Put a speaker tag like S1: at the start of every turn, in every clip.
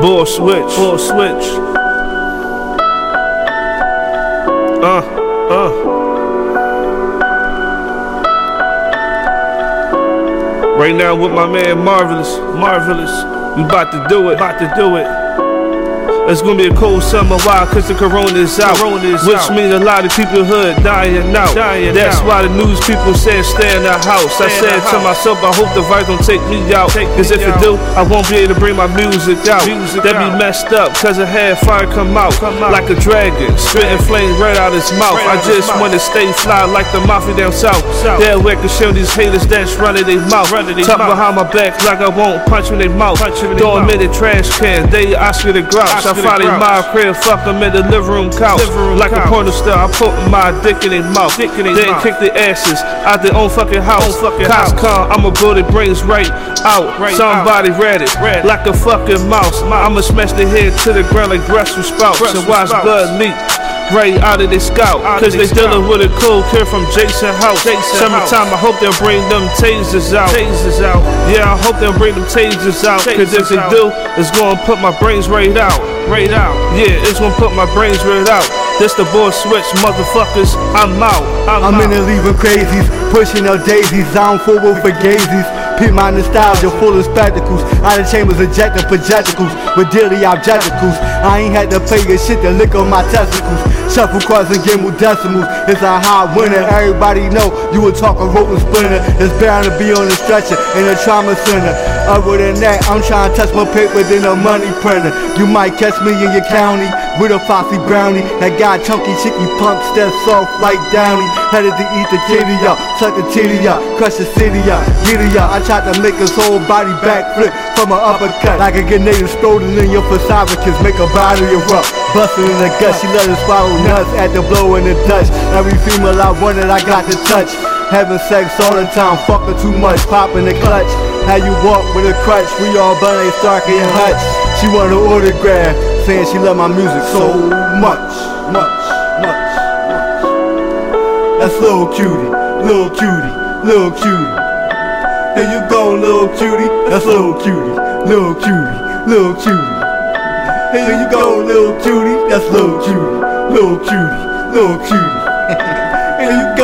S1: Bull switch, bull switch. Uh, uh. Right now with my man Marvelous, Marvelous. We about to do it, about to do it. It's gonna be a cold summer, why? Cause the corona is out. Corona is which out. means a lot of people hood dying out. Dying That's out. why the news people said stay in the house. Stay I said to house. myself, I hope the virus don't take me out. Take Cause if out. it do, I won't be able to bring my music out. Music that be messed up, cause it had fire come out, come out. like a dragon, spitting flames right out his mouth. Right I just wanna stay fly like the mafia down south. south. That way can show these haters that's running their mouth. Running Talk mouth. behind my back like I won't punch in their mouth. Throw them in the trash can, they ask Oscar the grouch. I finally my crib, fuck them in the living room couch. Living room like couch. a porno star, I put my dick in his mouth. Dick in then mouth. kick the asses out their own fucking house. Own fucking Cops house. come, I'ma blow their brains right out. Right Somebody out. read it, read like a fucking mouse. I'ma smash their head to the ground like Brussels sprouts and watch blood leak right out of the scout. Cause they dealing with a cold kid from Jason House. Jason Summertime, I hope they'll bring them tasers out. Tasers out. Yeah, I hope they'll bring them tasers out. Cause if they do, it's gonna put my brains right out. Right out. Yeah, it's gonna put my brains right out. This the boy switch, motherfuckers. I'm out. I'm,
S2: I'm
S1: out.
S2: in there leaving crazies, pushing out daisies. I'm forward for gazies. Peep my nostalgia, full of spectacles. Out of chambers, ejecting projecticals with daily objecticals. I ain't had to pay your shit to lick on my testicles. Shuffle cards and with decimals. It's a hot winner. Everybody know you would talk a rope and splinter. It's bound to be on the stretcher in a trauma center. Other than that, I'm trying to touch my paper than a money printer. You might catch me in your county with a Foxy Brownie. That guy chunky, chicky pump, step soft like Downy. Headed to eat the up, suck the titty up, crush the city up. I tried to make his whole body backflip from an uppercut. Like a grenade exploding in your esophagus, make a body erupt. Busting in the gut, she let us swallow nuts at the blow in the Dutch. Every female I wanted, I got to touch. Having sex all the time, fucking too much, popping the clutch. How you walk with a crutch, we all Bunny Stark and Hutch. She want an autograph, saying she love my music so much, much. That's little cutie, little cutie, little cutie. Here you go, little cutie. That's little cutie, little cutie, little cutie. Here you go, little cutie. That's little cutie, little cutie, little cutie.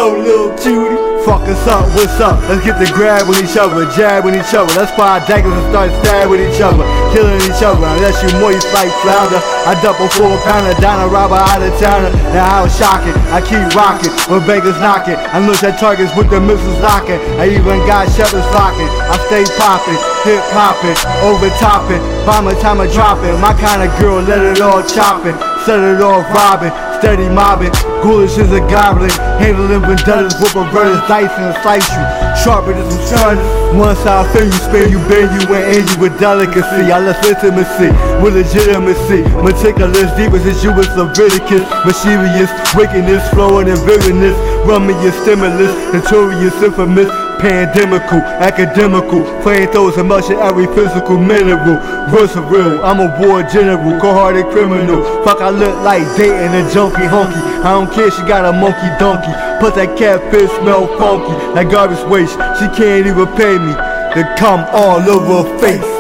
S2: Little cutie. Fuck us up, what's up? Let's get the grab with each other, jab with each other. Let's fire daggers and start stabbing with each other, killing each other. Unless you moist like flounder. I double four pounder, down a robber out of towner. Now I was shocking, I keep rocking when beggars knocking. I look at targets with the missiles locking. I even got shepherds locking. I stay popping, hip hopping, over topping. My time I dropping, my kind of girl let it all chopping, set it off robbing steady mobbing. Ghoulish as a goblin, handling vendettas with a brother's dice and slice you. Sharper than some charges. Once I feel you, spare you, bear you, and end you with delicacy. I left intimacy with legitimacy. Meticulous, deep as you was Leviticus. Mischievous, wickedness, flowing in vividness. Rummiest stimulus, notorious, infamous pandemical, academical, playing those emotion, every physical mineral, versatile. I'm a war general, cold-hearted criminal. Fuck, I look like dating a junkie honky. I don't care, she got a monkey donkey. Plus that catfish smell funky, that garbage waste. She can't even pay me to come all over her face.